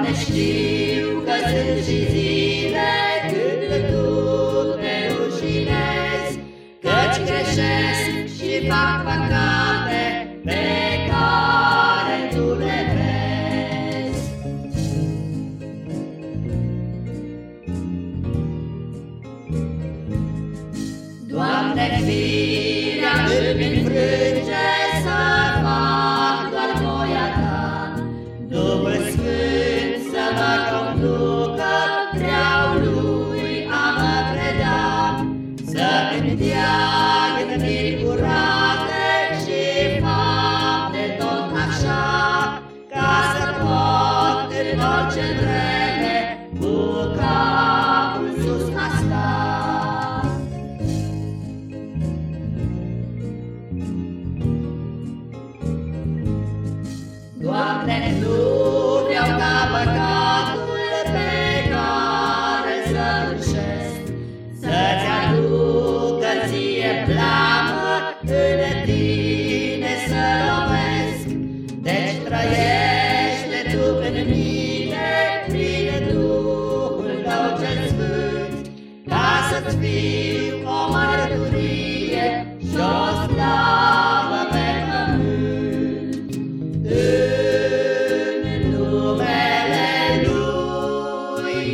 Doamne, știu că sunt și zile când Tu te rușinezi, Căci greșesc și fac păcate pe care Tu le vezi. Doamne, firea îmi înfrânge, Ce vreme Cu capul sus a stat Doamne, nu vreau ca păcatul Pe care să-l Să-ți aducă ție plan vii o mărturie și o slavă pe pământ. În numele Lui